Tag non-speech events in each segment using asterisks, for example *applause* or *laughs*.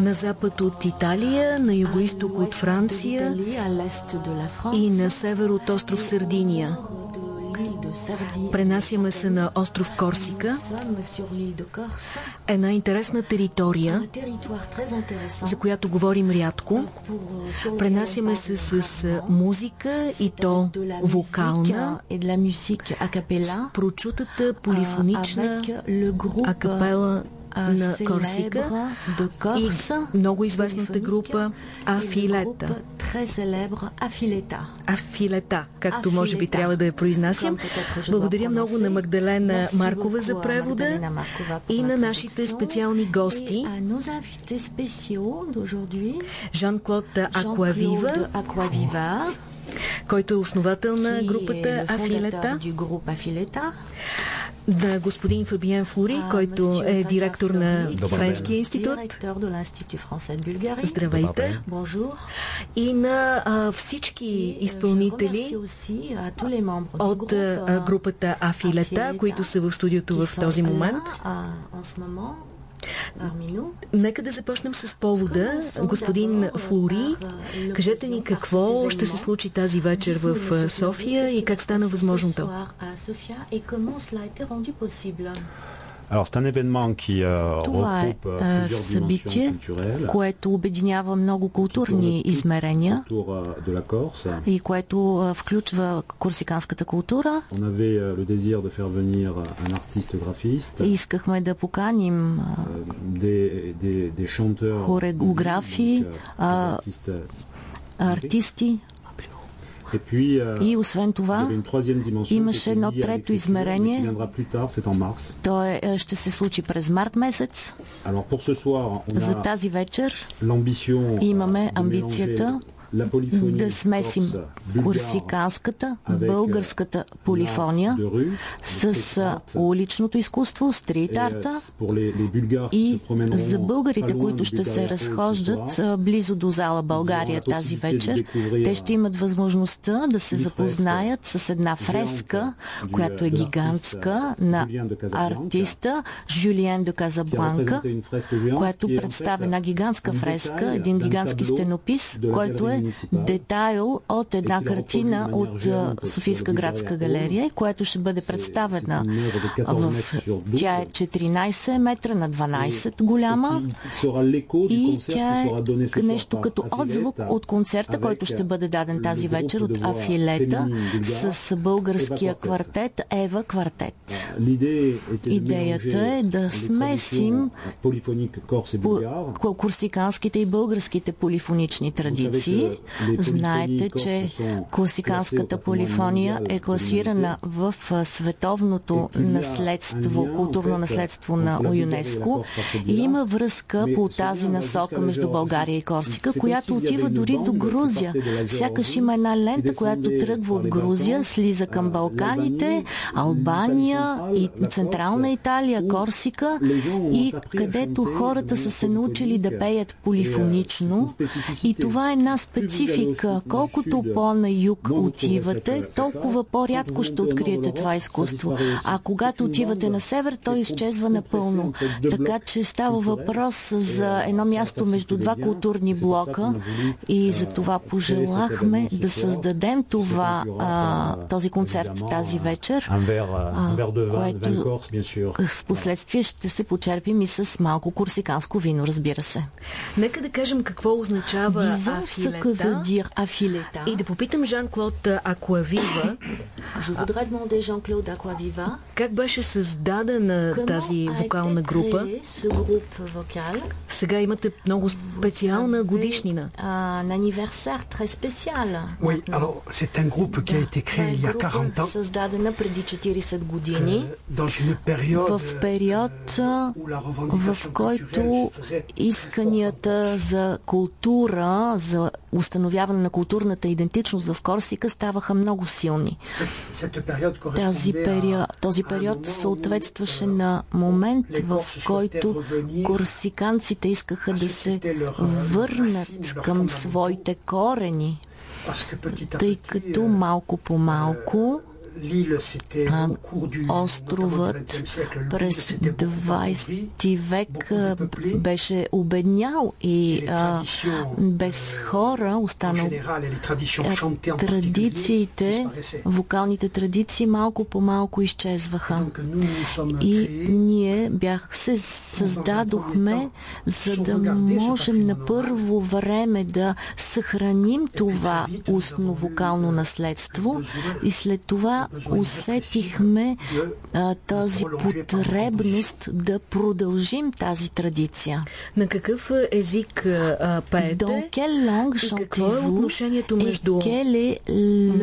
на запад от Италия, на юго-исток от Франция и на север от остров Сардиния. Пренасяме се на остров Корсика, една интересна територия, за която говорим рядко. Пренасяме се с музика и то вокална, с прочутата полифонична акапела на Корсика и много известната група Афилета. Афилета, както може би трябва да я произнасям. Благодаря много на Магдалена Маркова за превода и на нашите специални гости. Жан-Клод Акуавива, който е основател на групата Афилета на господин Фабиен Флори, който е директор на Френския институт. Здравейте. И на а, всички изпълнители от а, групата Афилета, които са в студиото в този момент. Нека да започнем с повода. Господин Флори, кажете ни какво ще се случи тази вечер в София и как стана възможно то? Alors, c'est un événement qui euh, Това е събитие, което обединява много културни измерения euh, и което включва корсиканската култура. On avait euh, le désir de faire venir un artiste graphiste, И искахме да поканим euh, Хореографи, euh, артисти. Euh, И освен това, имаше едно трето измерение. то е, е, ще се случи през март месец. За тази вечер euh, имаме амбицията да смесим корсиканската, avec, българската полифония с уличното изкуство, стрит euh, арта и за българите, които ще се разхождат близо до зала България тази вечер, те ще имат възможността да се запознаят с една фреска, която е гигантска l'artiste на артиста Жюлиен де Казабланка, която представя една гигантска фреска, един гигантски стенопис, който е детайл от една картина от Софийска градска галерия, която ще бъде представена c'est une œuvre de 14 в... mètres sur 12. Тя е 14 метра на 12 голяма и тя е нещо като отзвук от концерта, който ще бъде даден тази вечер от Афилета с българския квартет Ева Квартет. Идеята е да смесим traditions polyphoniques corse et по- bulgare. ко- курсиканските и българските полифонични традиции. Знаете, че курсиканската полифония е класирана в световното наследство, културно наследство на ЮНЕСКО и има връзка по тази насока между България и Корсика, която отива дори до Грузия. Сякаш има една лента, която тръгва от Грузия, слиза към Балканите, Албания и Централна Италия, Корсика и където хората са се научили да пеят полифонично и това е една специфика. Колкото по-на юг отивате, толкова по-рядко ще откриете това изкуство. А когато отивате на север, то изчезва напълно. Така че става въпрос за едно място между два културни блока и за това пожелахме да създадем това, а, този концерт тази вечер. Vin което в последствие ще се почерпим и с малко курсиканско вино, разбира се. Нека да кажем какво означава ce que veut афилета dire affiletta. и да попитам Жан-Клод Акуавива Je voudrais demander Jean-Claude Aquaviva как беше създадена тази вокална група. Сега имате много специална годишнина. Un anniversaire très spécial. Oui, maintenant. alors c'est un groupe qui a été Това créé е il y a група, 40 ans, създадена преди 40 години, euh, dans une période в период, euh, в който исканията за култура, за установяване на културната идентичност в Корсика ставаха много силни. Тази период, този период съответстваше на момент, в който корсиканците искаха да се върнат към своите корени, тъй като малко по малко островът през 20 век беше обеднял и а, без хора останал традициите, вокалните традиции малко по малко изчезваха. И ние бях се създадохме, за да можем на първо време да съхраним това устно вокално наследство и след това усетихме а, тази потребност да продължим тази традиция. На какъв език а, пеете? Dans quelle langue и какво е отношението между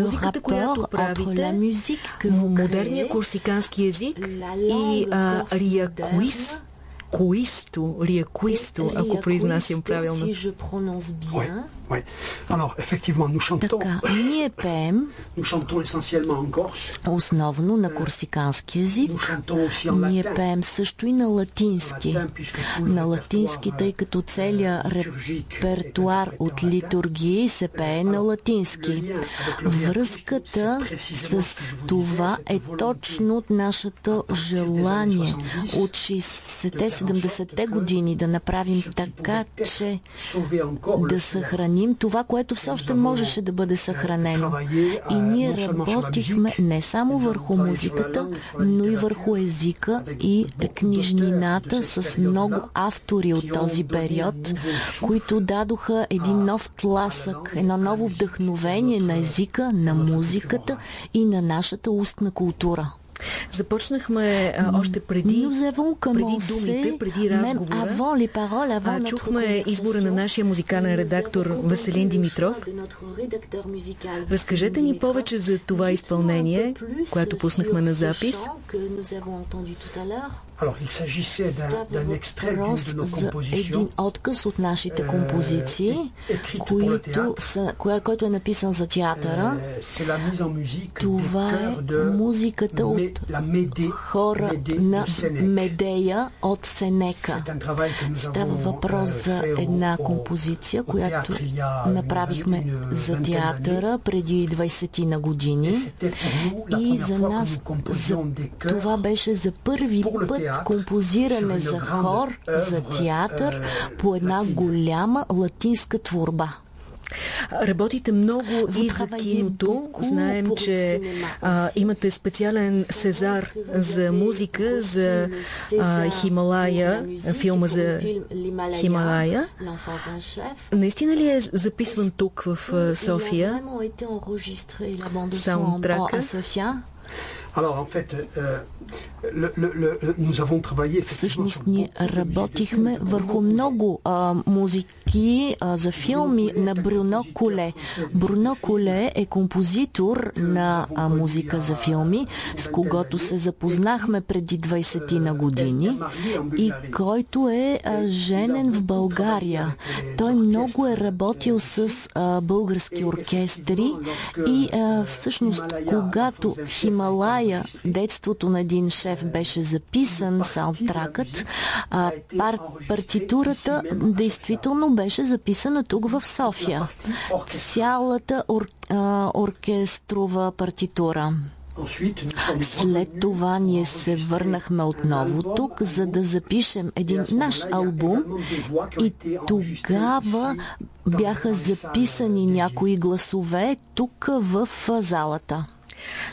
музиката, която правите, модерния курсикански език и а, риакуис, куисто, риакуисто, ако произнасям правилно. Oui. Alors, effectivement, nous chantons. Така, ние пеем nous chantons essentiellement en corse. основно на курсикански език. Ние пеем също и на латински. На латински, тъй като целият репертуар от литургии се пее на латински. Връзката с това е точно от нашето желание от 60-70-те години да направим така, че да съхраним съхраним това, което все още можеше да бъде съхранено. И ние работихме не само върху музиката, но и върху езика и книжнината с много автори от този период, които дадоха един нов тласък, едно ново вдъхновение на езика, на музиката и на нашата устна култура. Започнахме а, още преди, преди думите, преди разговора. А, чухме избора на нашия музикален редактор Веселин Димитров. Разкажете ни повече за това изпълнение, което пуснахме на запис. Alors, il s'agissait d'un extrait d'une de nos compositions. Един отказ от нашите композиции, които са, коя, който е написан за театъра. Това е музиката от хора на Медея от Сенека. Става въпрос за една композиция, която направихме за театъра преди 20 на години. И за нас за, това беше за първи път композиране за хор, за театър по една голяма латинска творба. Работите много и за киното. Знаем, че а, имате специален Сезар за музика, за а, Хималая, филма за Хималая. Наистина ли е записван тук в София? Саундтрака? Alors en fait, euh, le, le, le, nous avons travaillé Всъщност ние работихме върху много а, музики а, за филми на Бруно Коле. Бруно Коле е композитор на а, музика за филми, с когото се запознахме преди 20 на години и който е а, женен в България. Той много е работил с а, български оркестри и а, всъщност когато Хималая, детството на един шеф беше записан, саундтракът, а пар, партитурата действително беше записана тук в София. Цялата ор, оркестрова партитура. След това ние се върнахме отново тук, за да запишем един наш албум и тогава бяха записани някои гласове тук в залата.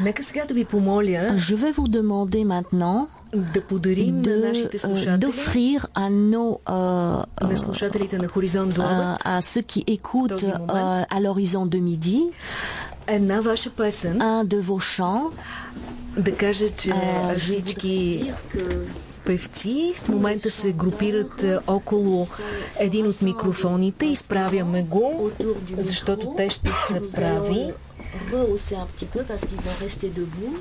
Нека сега да ви помоля. Je vais vous demander maintenant да подарим de, на нашите слушатели, d'offrir à nos euh, на слушателите на Хоризонт до à ceux qui écoutent euh, à l'horizon de midi една ваша песен. Un de vos chants. Да кажа, че uh, всички певци в момента се групират около един от микрофоните. Изправяме го, защото те ще се прави rehausser un petit peu parce qu'ils vont rester debout.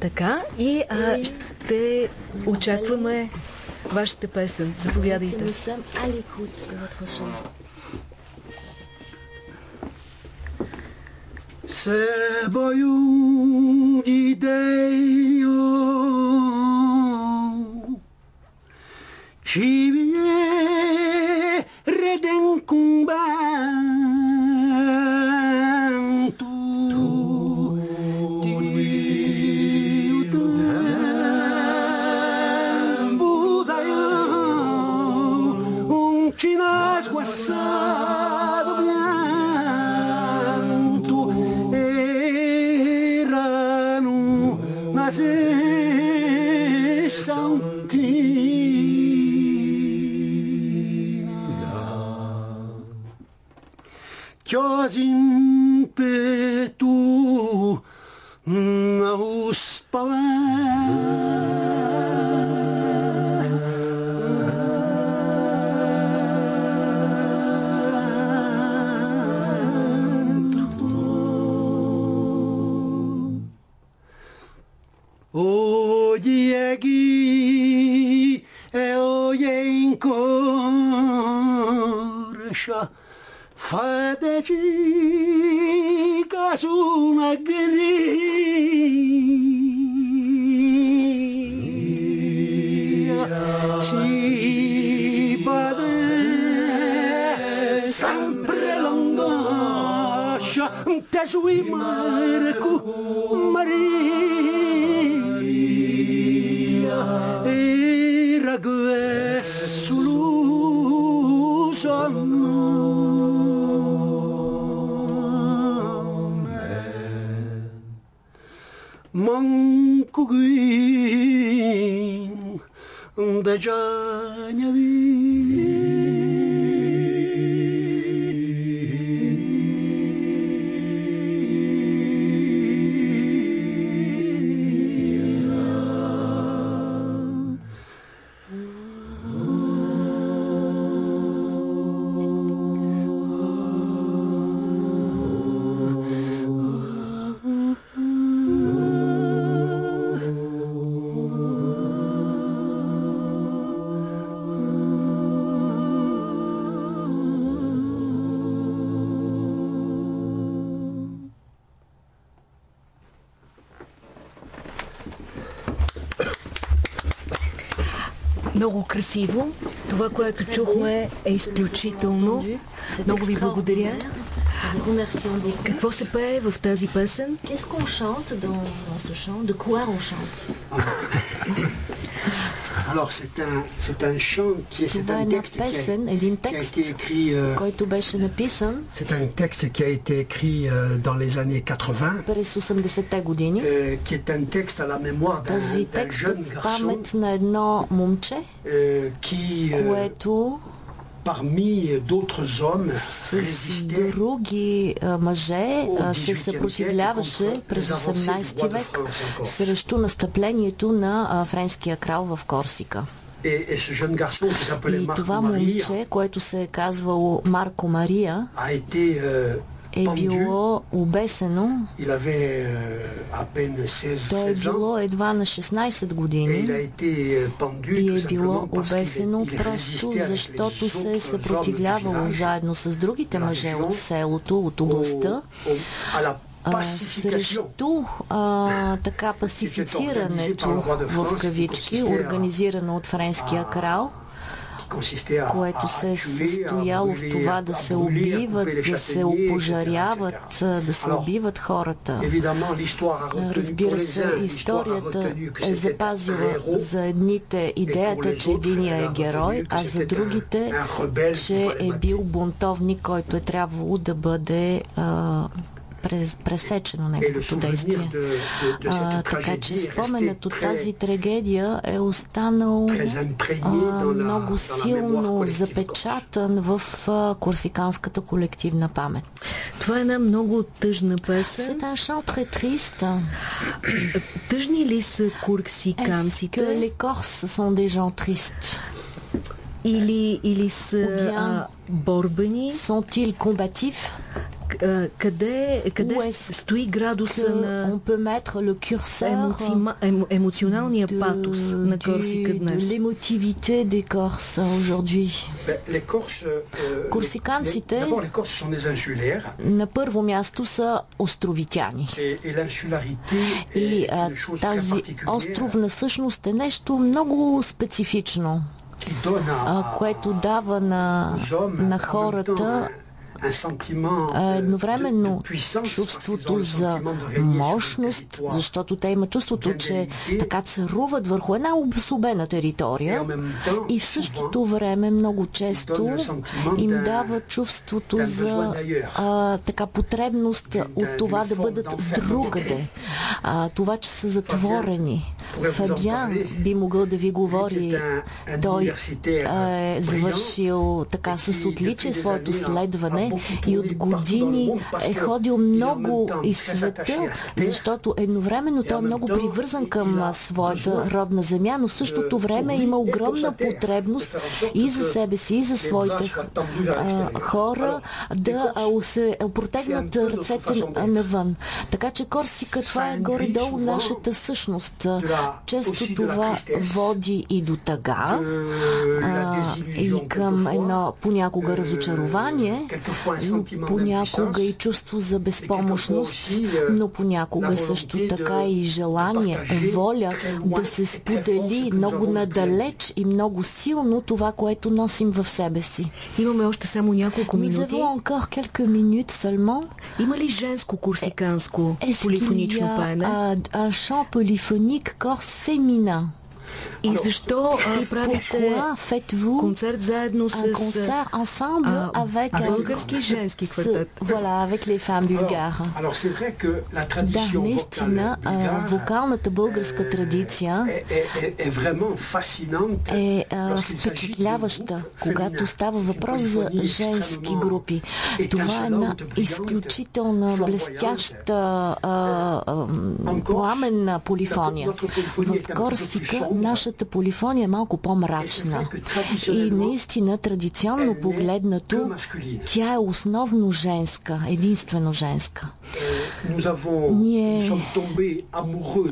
Така, и а, ще очакваме вашата песен. Заповядайте. Nous sommes à l'écoute de votre chant. Se boiun di Dio Mm, Cibadè, sempre l'angoscia, te sui marco Maria, era guesso l'uso 的真。Много красиво. Това, което чухме е изключително. Много ви благодаря. Какво се пее в тази песен? Qu'est-ce qu'on chante dans, dans ce chant De quoi on chante *laughs* Alors c'est un, c'est un chant qui est, c'est un texte qui a, été écrit. Euh, c'est un texte qui a été écrit euh, dans les années 80. Euh, qui est un texte à la mémoire d'un, jeune garçon. Euh, qui parmi d'autres hommes, с други мъже се 18 съпротивляваше през les avancées du 18 roi de век срещу настъплението на френския крал в Корсика. И това момче, което се е казвало Марко Мария, е било обесено. Euh, à peine 16, То е 16 ans. било едва на 16 et il a години euh, и е било обесено просто защото се е съпротивлявало заедно с другите мъже от селото, от областта, а, срещу а, така пасифицирането в кавички, организирано от френския крал, което се е състояло в това да се убиват, да се опожаряват, да се убиват хората. Разбира се, историята е запазила за едните идеята, че единия е герой, а за другите, че е бил бунтовник, който е трябвало да бъде а, през, пресечено неговото действие. de- de А, така че resté споменът от тази трагедия е останал а, много силно запечатан в а, корсиканската колективна памет. Това е една много тъжна песен. C'est un chant très triste. Тъжни ли са Est-ce que курсиканците les Corses sont des gens tristes или, или са борбени? Sont-ils combatifs къде къде стои градуса на On peut mettre le curseur емоцима, емо, емоционалния de, патос на Корсика днес? l'émotivité des Corses aujourd'hui. Euh, Корсиканците- На първо място са островитяни. И а, тази островна същност е нещо много специфично, а, което дава на, на хората едновременно чувството за мощност, защото те имат чувството, че така царуват върху една обособена територия и в същото време много често им дава чувството за а, така потребност от това да бъдат другаде. А, това, че са затворени. Фабиан би могъл да ви говори. Той е завършил така с отличие своето следване и от години е ходил много из света, защото едновременно той е много привързан към своята родна земя, но в същото време има огромна потребност и за себе си, и за своите хора да се протегнат ръцете навън. Така че Корсика, това е горе-долу нашата същност. Често това води и до тъга, и към едно понякога разочарование, понякога и чувство за безпомощност, но понякога също така и желание, воля да се сподели много надалеч и много силно това, което носим в себе си. Имаме още само няколко минути. Има ли женско курсиканско полифонично пеене? Un chant polyphonique corse féminin. И защо правите концерт заедно с български женски квартет? Voilà, avec les femmes bulgares. Да, наистина, вокалната българска традиция е впечатляваща, когато става въпрос за женски групи. Това е една изключителна, блестяща, пламенна полифония. В Корсика нашата полифония е малко по-мрачна. И наистина, традиционно погледнато, тя е основно женска, единствено женска. Ние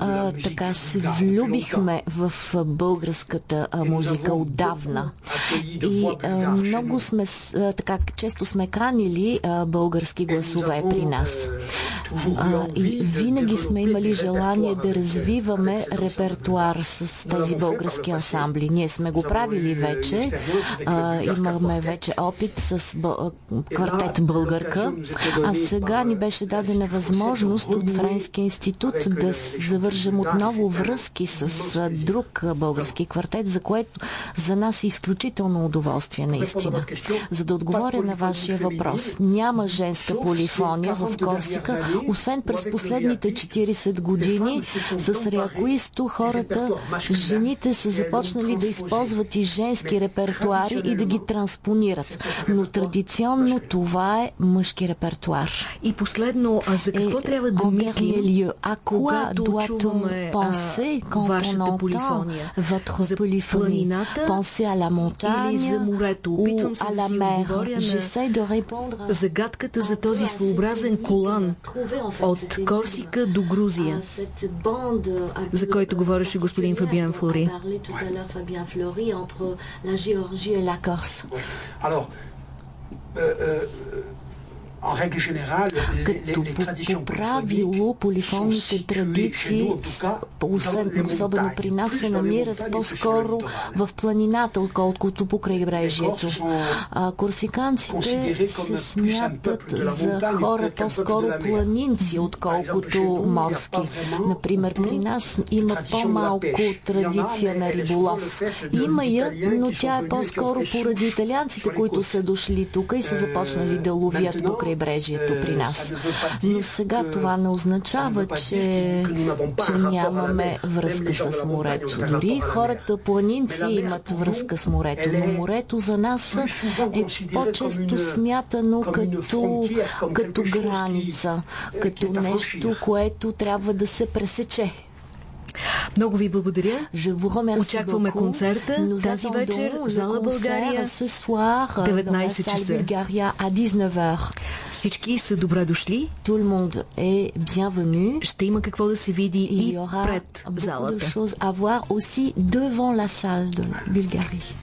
а, така се влюбихме в българската музика отдавна. И а, много сме, а, така, често сме канили а, български гласове при нас. А, и винаги сме имали желание да развиваме репертуар с тези български ансамбли. Ние сме го правили вече. А, имаме вече опит с бъл... квартет българка. А сега ни беше дадена възможност от Френския институт да завържем отново връзки с друг български квартет, за което за нас е изключително удоволствие, наистина. За да отговоря на вашия въпрос, няма женска полифония в Корсика, освен през последните 40 години с Реакуисто хората жените са започнали да използват и женски репертуари и да ги транспонират. Но традиционно това е мъжки репертуар. И последно, а за какво е, трябва да мислим, а когато чуваме вашата полифония? за планината pensez à la montagne или за морето? Опитвам се да си отговоря на загадката за този своеобразен колан от Корсика до Грузия, за който говореше господин Фабиан Флори. Alors, euh, euh, като по, правило полифонните традиции, освен, особено при нас, се намират по-скоро в планината, отколкото по крайбрежието. А корсиканците се смятат за хора по-скоро планинци, отколкото морски. Например, при нас има по-малко традиция на риболов. Има я, но тя е по-скоро поради италианците, които са дошли тук и са започнали да ловят по крайбрежието при нас. Но сега това не означава, че, че нямаме връзка с морето. Дори хората планинци имат връзка с морето, но морето за нас е по-често смятано като, като граница, като нещо, което трябва да се пресече. Много ви благодаря. Очакваме концерта тази вечер в Зала България 19 часа. Всички са добре дошли. Tout le monde est bienvenu. Ще има какво да се види и пред залата. à voir aussi devant la salle de Bulgarie.